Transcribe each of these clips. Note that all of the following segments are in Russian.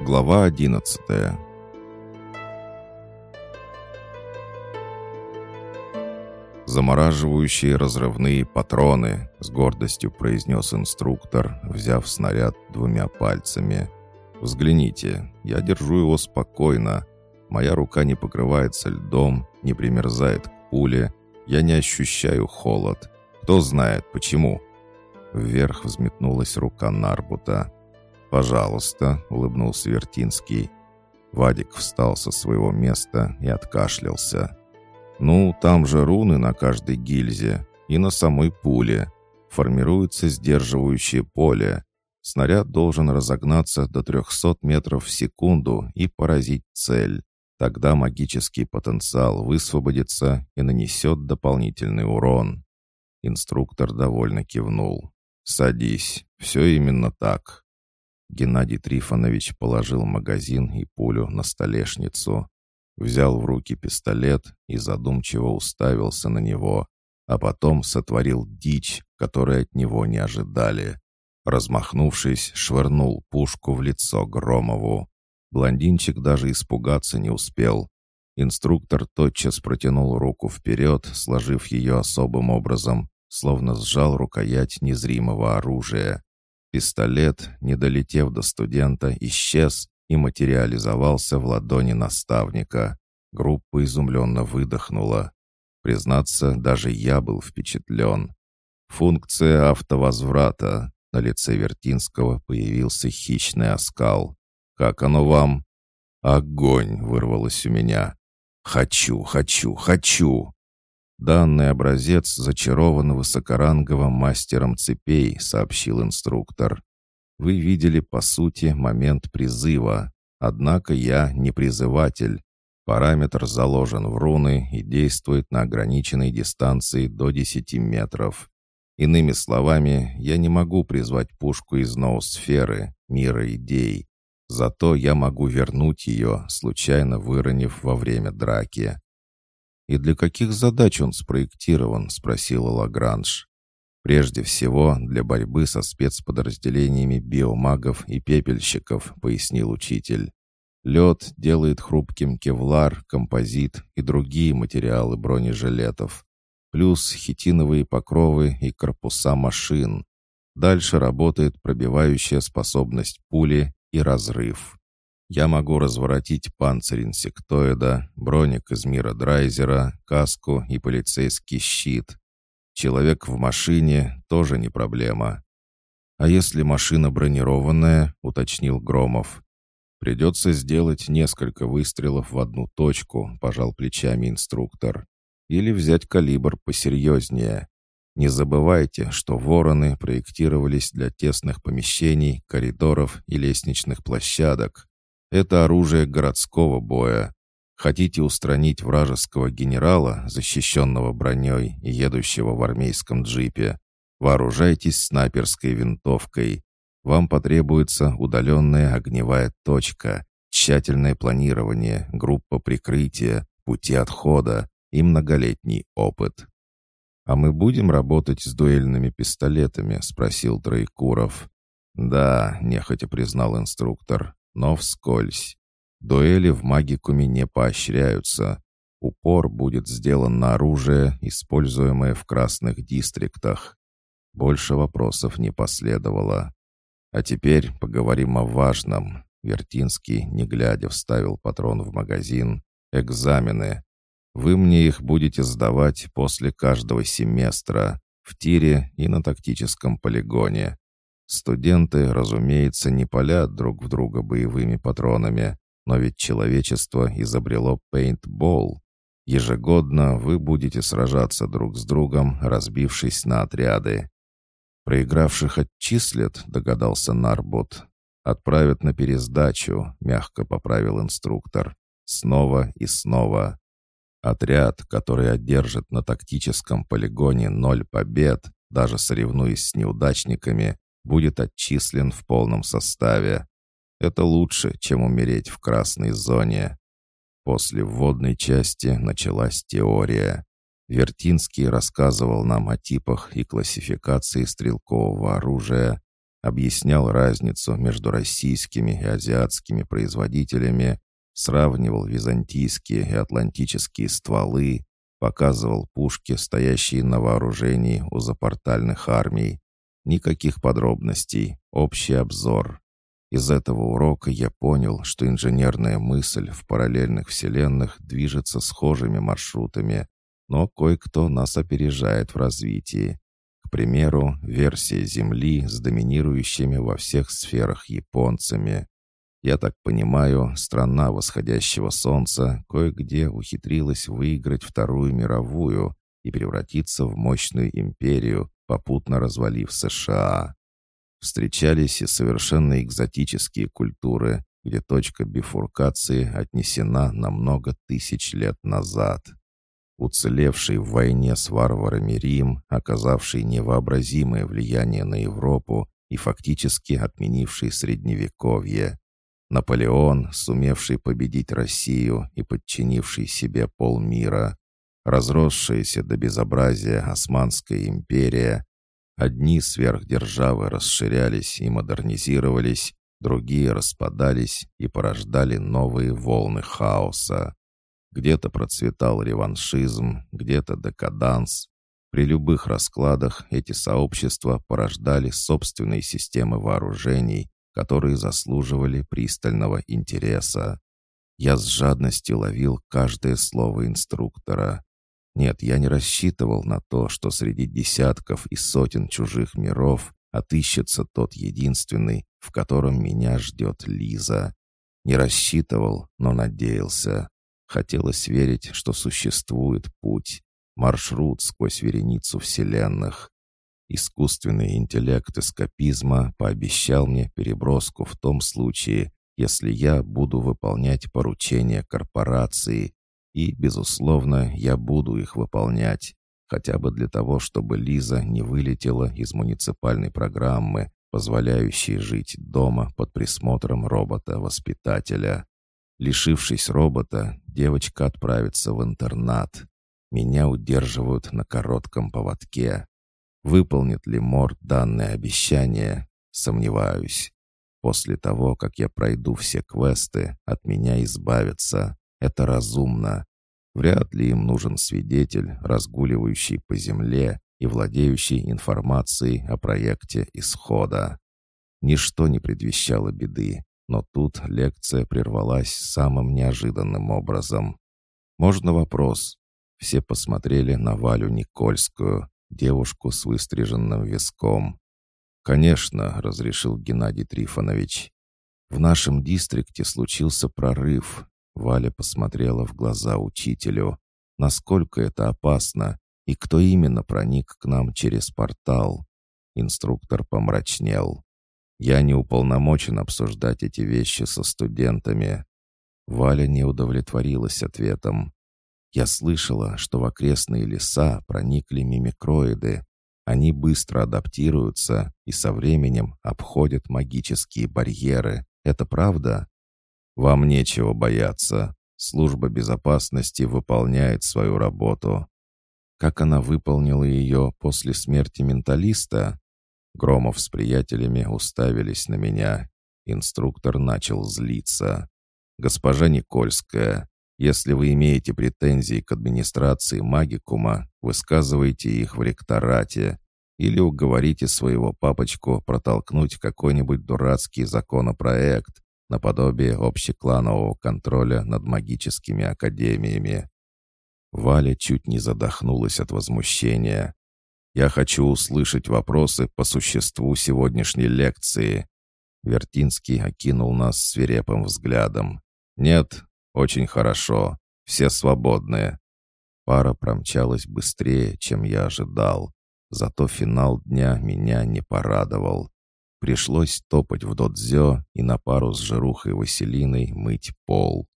Глава 11 «Замораживающие разрывные патроны», — с гордостью произнес инструктор, взяв снаряд двумя пальцами. «Взгляните, я держу его спокойно. Моя рука не покрывается льдом, не примерзает к пуле. Я не ощущаю холод. Кто знает, почему?» Вверх взметнулась рука Нарбута. «Пожалуйста», — улыбнулся Вертинский. Вадик встал со своего места и откашлялся. «Ну, там же руны на каждой гильзе и на самой пуле. Формируется сдерживающее поле. Снаряд должен разогнаться до 300 метров в секунду и поразить цель. Тогда магический потенциал высвободится и нанесет дополнительный урон». Инструктор довольно кивнул. «Садись. Все именно так». Геннадий Трифонович положил магазин и пулю на столешницу, взял в руки пистолет и задумчиво уставился на него, а потом сотворил дичь, которой от него не ожидали. Размахнувшись, швырнул пушку в лицо Громову. Блондинчик даже испугаться не успел. Инструктор тотчас протянул руку вперед, сложив ее особым образом, словно сжал рукоять незримого оружия. Пистолет, не долетев до студента, исчез и материализовался в ладони наставника. Группа изумленно выдохнула. Признаться, даже я был впечатлен. Функция автовозврата. На лице Вертинского появился хищный оскал. «Как оно вам?» «Огонь!» — вырвалось у меня. «Хочу, хочу, хочу!» «Данный образец зачарован высокоранговым мастером цепей», — сообщил инструктор. «Вы видели, по сути, момент призыва. Однако я не призыватель. Параметр заложен в руны и действует на ограниченной дистанции до 10 метров. Иными словами, я не могу призвать пушку из ноосферы, мира идей. Зато я могу вернуть ее, случайно выронив во время драки. «И для каких задач он спроектирован?» — спросила Лагранж. «Прежде всего, для борьбы со спецподразделениями биомагов и пепельщиков», — пояснил учитель. «Лед делает хрупким кевлар, композит и другие материалы бронежилетов, плюс хитиновые покровы и корпуса машин. Дальше работает пробивающая способность пули и разрыв. Я могу разворотить панцирь инсектоида, броник из мира Драйзера, каску и полицейский щит. Человек в машине тоже не проблема. «А если машина бронированная?» — уточнил Громов. «Придется сделать несколько выстрелов в одну точку», — пожал плечами инструктор. «Или взять калибр посерьезнее. Не забывайте, что вороны проектировались для тесных помещений, коридоров и лестничных площадок. Это оружие городского боя. Хотите устранить вражеского генерала, защищенного броней и едущего в армейском джипе? Вооружайтесь снайперской винтовкой. Вам потребуется удаленная огневая точка, тщательное планирование, группа прикрытия, пути отхода и многолетний опыт. «А мы будем работать с дуэльными пистолетами?» — спросил Троекуров. «Да», — нехотя признал инструктор но вскользь. Дуэли в магикуме не поощряются. Упор будет сделан на оружие, используемое в красных дистриктах. Больше вопросов не последовало. А теперь поговорим о важном. Вертинский, не глядя, вставил патрон в магазин. Экзамены. Вы мне их будете сдавать после каждого семестра, в тире и на тактическом полигоне. Студенты, разумеется, не палят друг в друга боевыми патронами, но ведь человечество изобрело пейнтбол. Ежегодно вы будете сражаться друг с другом, разбившись на отряды. Проигравших отчислят, догадался Нарбот. Отправят на пересдачу, мягко поправил инструктор. Снова и снова. Отряд, который одержит на тактическом полигоне ноль побед, даже соревнуясь с неудачниками, будет отчислен в полном составе. Это лучше, чем умереть в красной зоне. После вводной части началась теория. Вертинский рассказывал нам о типах и классификации стрелкового оружия. объяснял разницу между российскими и азиатскими производителями, сравнивал византийские и атлантические стволы, показывал пушки, стоящие на вооружении у запортальных армий. Никаких подробностей, общий обзор. Из этого урока я понял, что инженерная мысль в параллельных вселенных движется схожими маршрутами, но кое-кто нас опережает в развитии. К примеру, версия Земли с доминирующими во всех сферах японцами. Я так понимаю, страна восходящего солнца кое-где ухитрилась выиграть Вторую мировую и превратиться в мощную империю, попутно развалив США. Встречались и совершенно экзотические культуры, где точка бифуркации отнесена на много тысяч лет назад. Уцелевший в войне с варварами Рим, оказавший невообразимое влияние на Европу и фактически отменивший Средневековье. Наполеон, сумевший победить Россию и подчинивший себе полмира. Разросшаяся до безобразия Османская империя, Одни сверхдержавы расширялись и модернизировались, другие распадались и порождали новые волны хаоса. Где-то процветал реваншизм, где-то декаданс. При любых раскладах эти сообщества порождали собственные системы вооружений, которые заслуживали пристального интереса. Я с жадностью ловил каждое слово инструктора. Нет, я не рассчитывал на то, что среди десятков и сотен чужих миров отыщется тот единственный, в котором меня ждет Лиза. Не рассчитывал, но надеялся. Хотелось верить, что существует путь, маршрут сквозь вереницу вселенных. Искусственный интеллект эскапизма пообещал мне переброску в том случае, если я буду выполнять поручения корпорации, и, безусловно, я буду их выполнять, хотя бы для того, чтобы Лиза не вылетела из муниципальной программы, позволяющей жить дома под присмотром робота-воспитателя. Лишившись робота, девочка отправится в интернат. Меня удерживают на коротком поводке. Выполнит ли Мор данное обещание? Сомневаюсь. После того, как я пройду все квесты, от меня избавятся. Это разумно. Вряд ли им нужен свидетель, разгуливающий по земле и владеющий информацией о проекте исхода. Ничто не предвещало беды, но тут лекция прервалась самым неожиданным образом. «Можно вопрос?» Все посмотрели на Валю Никольскую, девушку с выстриженным виском. «Конечно», — разрешил Геннадий Трифонович. «В нашем дистрикте случился прорыв, Валя посмотрела в глаза учителю. Насколько это опасно? И кто именно проник к нам через портал? Инструктор помрачнел. Я не уполномочен обсуждать эти вещи со студентами. Валя не удовлетворилась ответом. Я слышала, что в окрестные леса проникли мимикроиды. Они быстро адаптируются и со временем обходят магические барьеры. Это правда? Вам нечего бояться. Служба безопасности выполняет свою работу. Как она выполнила ее после смерти менталиста? Громов с приятелями уставились на меня. Инструктор начал злиться. «Госпожа Никольская, если вы имеете претензии к администрации магикума, высказывайте их в ректорате или уговорите своего папочку протолкнуть какой-нибудь дурацкий законопроект, наподобие общекланового контроля над магическими академиями. Валя чуть не задохнулась от возмущения. «Я хочу услышать вопросы по существу сегодняшней лекции». Вертинский окинул нас свирепым взглядом. «Нет, очень хорошо. Все свободны». Пара промчалась быстрее, чем я ожидал. Зато финал дня меня не порадовал. Пришлось топать в додзё и на пару с жирухой Василиной мыть пол.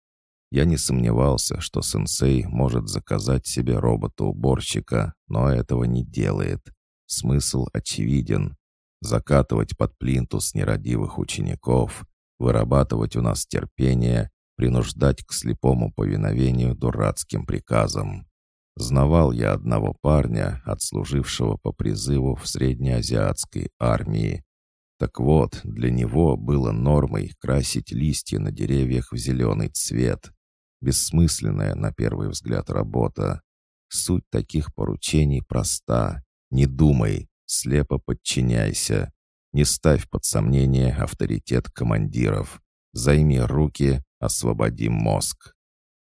Я не сомневался, что сенсей может заказать себе робота-уборщика, но этого не делает. Смысл очевиден. Закатывать под плинтус нерадивых учеников, вырабатывать у нас терпение, принуждать к слепому повиновению дурацким приказам. Знавал я одного парня, отслужившего по призыву в среднеазиатской армии. Так вот, для него было нормой красить листья на деревьях в зеленый цвет. Бессмысленная, на первый взгляд, работа. Суть таких поручений проста. Не думай, слепо подчиняйся. Не ставь под сомнение авторитет командиров. Займи руки, освободи мозг.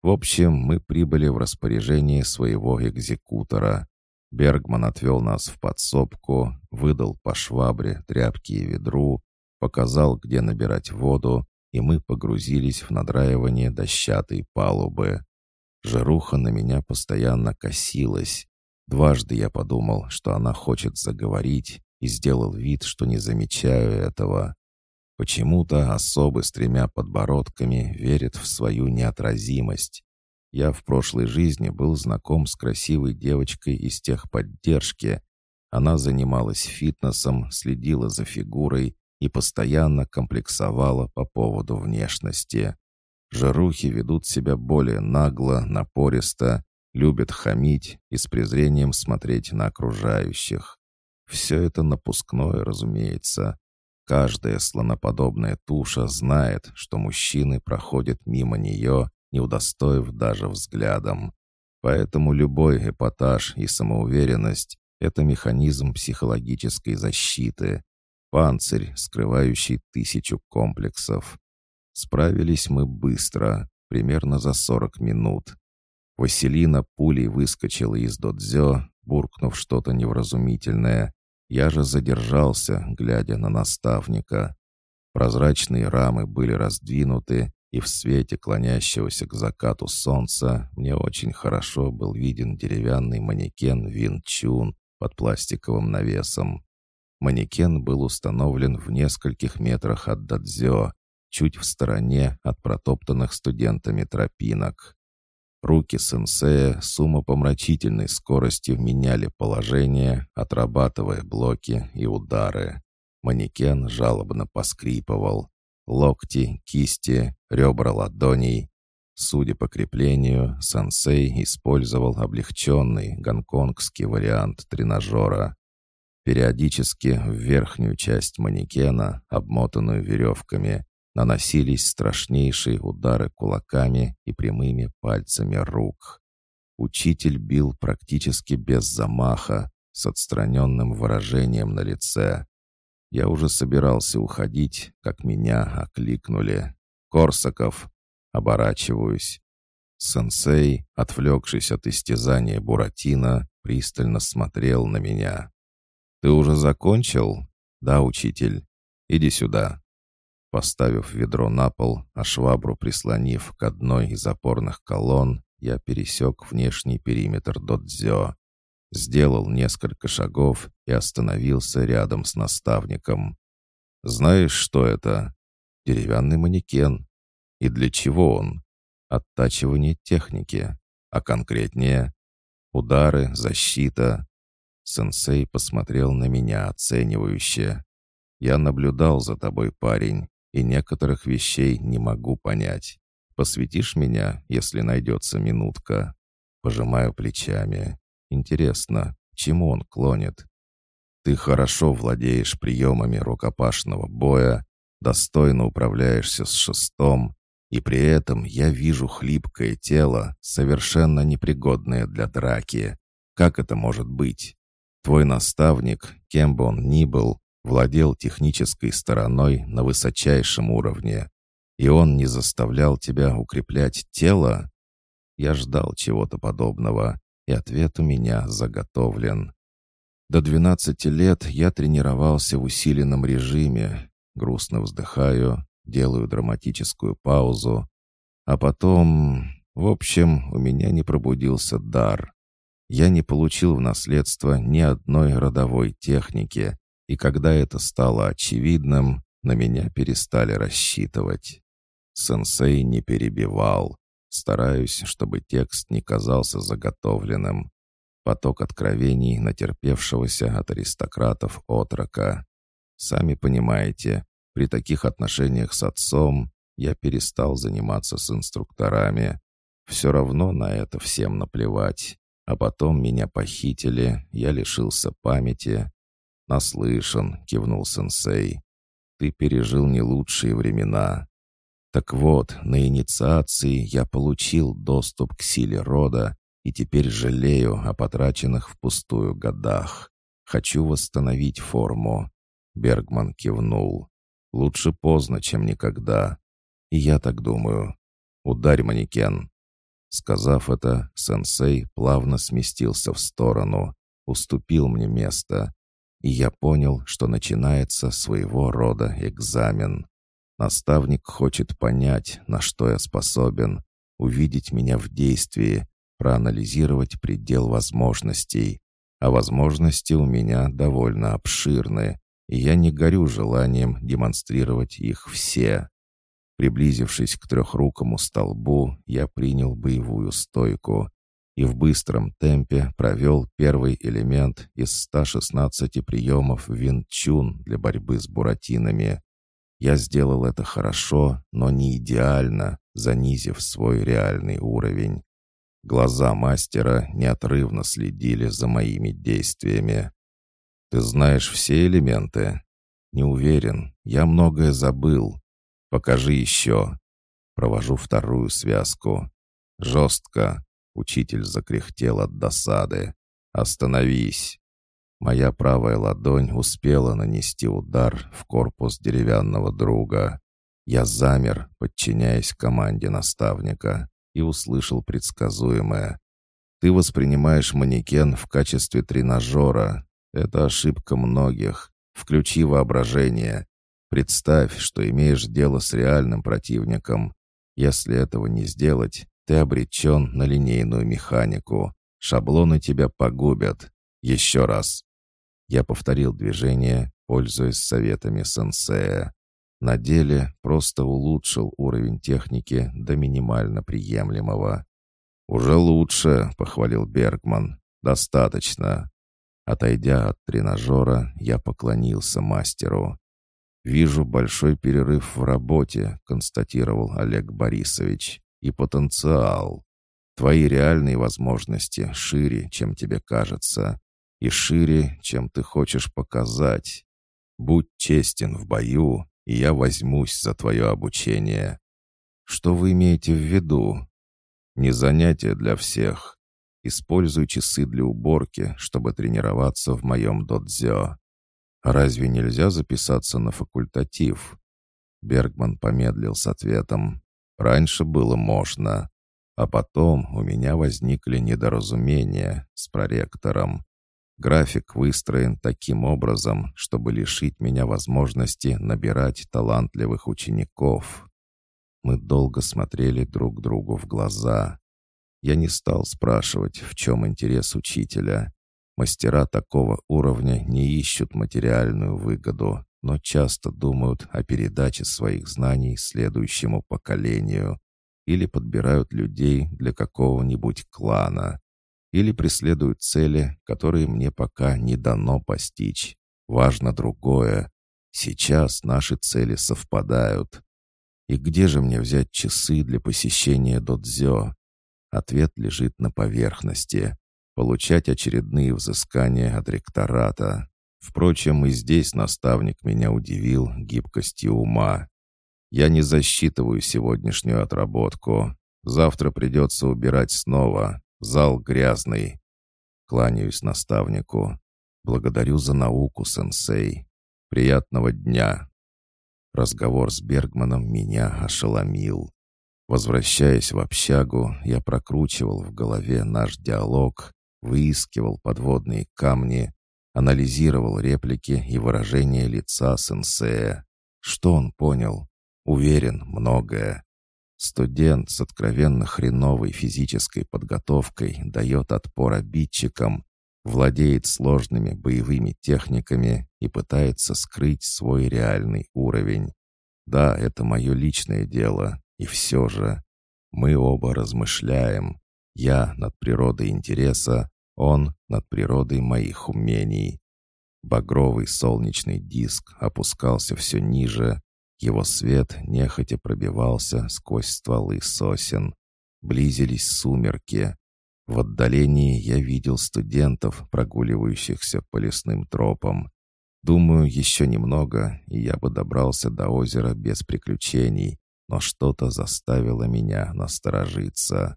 В общем, мы прибыли в распоряжение своего экзекутора. Бергман отвел нас в подсобку, выдал по швабре, тряпке и ведру, показал, где набирать воду, и мы погрузились в надраивание дощатой палубы. Жаруха на меня постоянно косилась. Дважды я подумал, что она хочет заговорить, и сделал вид, что не замечаю этого. Почему-то особы с тремя подбородками верят в свою неотразимость. Я в прошлой жизни был знаком с красивой девочкой из техподдержки. Она занималась фитнесом, следила за фигурой и постоянно комплексовала по поводу внешности. Жарухи ведут себя более нагло, напористо, любят хамить и с презрением смотреть на окружающих. Все это напускное, разумеется. Каждая слоноподобная туша знает, что мужчины проходят мимо нее, не удостоив даже взглядом. Поэтому любой эпатаж и самоуверенность — это механизм психологической защиты, панцирь, скрывающий тысячу комплексов. Справились мы быстро, примерно за 40 минут. Василина пулей выскочила из додзё, буркнув что-то невразумительное. Я же задержался, глядя на наставника. Прозрачные рамы были раздвинуты, и в свете клонящегося к закату солнца мне очень хорошо был виден деревянный манекен Вин Чун под пластиковым навесом. Манекен был установлен в нескольких метрах от дадзё, чуть в стороне от протоптанных студентами тропинок. Руки сенсея с умопомрачительной скоростью меняли положение, отрабатывая блоки и удары. Манекен жалобно поскрипывал. Локти, кисти, ребра ладоней. Судя по креплению, сенсей использовал облегченный гонконгский вариант тренажера. Периодически в верхнюю часть манекена, обмотанную веревками, наносились страшнейшие удары кулаками и прямыми пальцами рук. Учитель бил практически без замаха, с отстраненным выражением на лице. Я уже собирался уходить, как меня окликнули. «Корсаков!» Оборачиваюсь. Сенсей, отвлекшись от истязания Буратино, пристально смотрел на меня. «Ты уже закончил?» «Да, учитель. Иди сюда». Поставив ведро на пол, а швабру прислонив к одной из опорных колонн, я пересек внешний периметр додзё. Сделал несколько шагов и остановился рядом с наставником. «Знаешь, что это?» «Деревянный манекен». «И для чего он?» «Оттачивание техники». «А конкретнее?» «Удары, защита». Сенсей посмотрел на меня оценивающе. «Я наблюдал за тобой, парень и некоторых вещей не могу понять. Посвятишь меня, если найдется минутка?» Пожимаю плечами. Интересно, чему он клонит? Ты хорошо владеешь приемами рукопашного боя, достойно управляешься с шестом, и при этом я вижу хлипкое тело, совершенно непригодное для драки. Как это может быть? Твой наставник, кем бы он ни был, владел технической стороной на высочайшем уровне, и он не заставлял тебя укреплять тело? Я ждал чего-то подобного, и ответ у меня заготовлен. До 12 лет я тренировался в усиленном режиме, грустно вздыхаю, делаю драматическую паузу, а потом, в общем, у меня не пробудился дар. Я не получил в наследство ни одной родовой техники, и когда это стало очевидным, на меня перестали рассчитывать. Сенсей не перебивал. Стараюсь, чтобы текст не казался заготовленным. Поток откровений натерпевшегося от аристократов отрока. Сами понимаете, при таких отношениях с отцом я перестал заниматься с инструкторами. Все равно на это всем наплевать. А потом меня похитили, я лишился памяти, «Наслышан», — кивнул сенсей. ты пережил не лучшие времена. Так вот, на инициации я получил доступ к силе рода и теперь жалею о потраченных впустую годах. Хочу восстановить форму». Бергман кивнул. «Лучше поздно, чем никогда. И я так думаю. Ударь манекен». Сказав это, сенсей плавно сместился в сторону, уступил мне место, и я понял, что начинается своего рода экзамен. Наставник хочет понять, на что я способен, увидеть меня в действии, проанализировать предел возможностей. А возможности у меня довольно обширны, и я не горю желанием демонстрировать их все. Приблизившись к трехрукому столбу, я принял боевую стойку и в быстром темпе провел первый элемент из 116 приемов вин-чун для борьбы с буратинами. Я сделал это хорошо, но не идеально, занизив свой реальный уровень. Глаза мастера неотрывно следили за моими действиями. «Ты знаешь все элементы?» «Не уверен. Я многое забыл. Покажи еще». Провожу вторую связку. «Жестко». Учитель закряхтел от досады. «Остановись!» Моя правая ладонь успела нанести удар в корпус деревянного друга. Я замер, подчиняясь команде наставника и услышал предсказуемое. «Ты воспринимаешь манекен в качестве тренажера. Это ошибка многих. Включи воображение. Представь, что имеешь дело с реальным противником. Если этого не сделать, ты обречен на линейную механику. Шаблоны тебя погубят. Еще раз». Я повторил движение, пользуясь советами сенсея. На деле просто улучшил уровень техники до минимально приемлемого. «Уже лучше», — похвалил Бергман. «Достаточно». Отойдя от тренажера, я поклонился мастеру. «Вижу большой перерыв в работе», — констатировал Олег Борисович. «И потенциал. Твои реальные возможности шире, чем тебе кажется, и шире, чем ты хочешь показать. Будь честен в бою и я возьмусь за твое обучение. Что вы имеете в виду? Не занятие для всех. Используй часы для уборки, чтобы тренироваться в моем додзё. Разве нельзя записаться на факультатив? Бергман помедлил с ответом. Раньше было можно. А потом у меня возникли недоразумения с проректором. График выстроен таким образом, чтобы лишить меня возможности набирать талантливых учеников. Мы долго смотрели друг другу в глаза. Я не стал спрашивать, в чем интерес учителя. Мастера такого уровня не ищут материальную выгоду, но часто думают о передаче своих знаний следующему поколению или подбирают людей для какого-нибудь клана или преследуют цели, которые мне пока не дано постичь. Важно другое. Сейчас наши цели совпадают. И где же мне взять часы для посещения додзё? Ответ лежит на поверхности. Получать очередные взыскания от ректората. Впрочем, и здесь наставник меня удивил гибкостью ума. Я не засчитываю сегодняшнюю отработку. Завтра придется убирать снова, Зал грязный. Кланяюсь наставнику. Благодарю за науку, сенсей. Приятного дня. Разговор с Бергманом меня ошеломил. Возвращаясь в общагу, я прокручивал в голове наш диалог, выискивал подводные камни, анализировал реплики и выражения лица сенсея. Что он понял? Уверен, многое. Студент с откровенно хреновой физической подготовкой дает отпор обидчикам, владеет сложными боевыми техниками и пытается скрыть свой реальный уровень. Да, это мое личное дело, и все же. Мы оба размышляем. Я над природой интереса, он над природой моих умений. Багровый солнечный диск опускался все ниже, его свет нехотя пробивался сквозь стволы сосен. Близились сумерки. В отдалении я видел студентов, прогуливающихся по лесным тропам. Думаю, еще немного, и я бы добрался до озера без приключений, но что-то заставило меня насторожиться.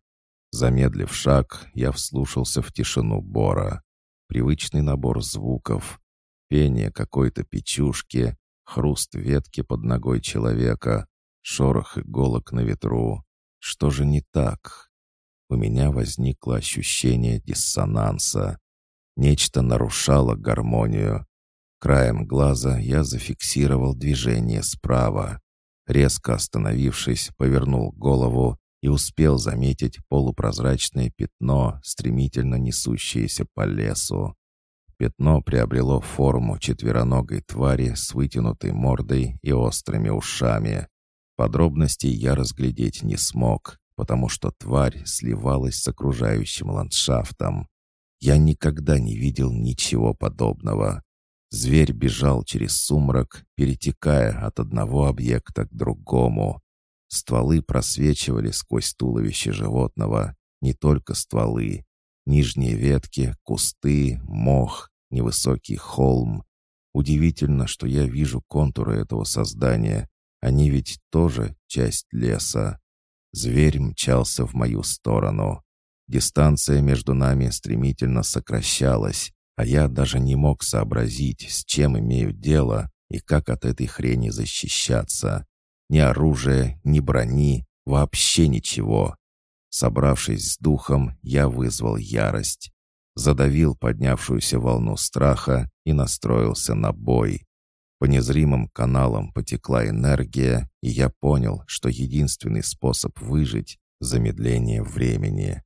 Замедлив шаг, я вслушался в тишину бора. Привычный набор звуков. Пение какой-то печушки, хруст ветки под ногой человека, шорох иголок на ветру. Что же не так? У меня возникло ощущение диссонанса. Нечто нарушало гармонию. Краем глаза я зафиксировал движение справа. Резко остановившись, повернул голову и успел заметить полупрозрачное пятно, стремительно несущееся по лесу. Пятно приобрело форму четвероногой твари с вытянутой мордой и острыми ушами. Подробностей я разглядеть не смог, потому что тварь сливалась с окружающим ландшафтом. Я никогда не видел ничего подобного. Зверь бежал через сумрак, перетекая от одного объекта к другому. Стволы просвечивали сквозь туловище животного, не только стволы. Нижние ветки, кусты, мох, невысокий холм. Удивительно, что я вижу контуры этого создания, они ведь тоже часть леса. Зверь мчался в мою сторону. Дистанция между нами стремительно сокращалась, а я даже не мог сообразить, с чем имею дело и как от этой хрени защищаться. Ни оружия, ни брони, вообще ничего. Собравшись с духом, я вызвал ярость. Задавил поднявшуюся волну страха и настроился на бой. По незримым каналам потекла энергия, и я понял, что единственный способ выжить — замедление времени.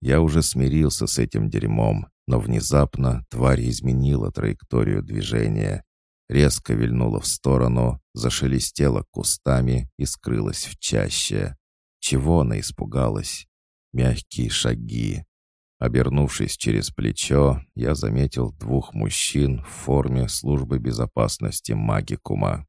Я уже смирился с этим дерьмом, но внезапно тварь изменила траекторию движения. Резко вильнула в сторону, зашелестела кустами и скрылась в чаще. Чего она испугалась? Мягкие шаги. Обернувшись через плечо, я заметил двух мужчин в форме службы безопасности магикума.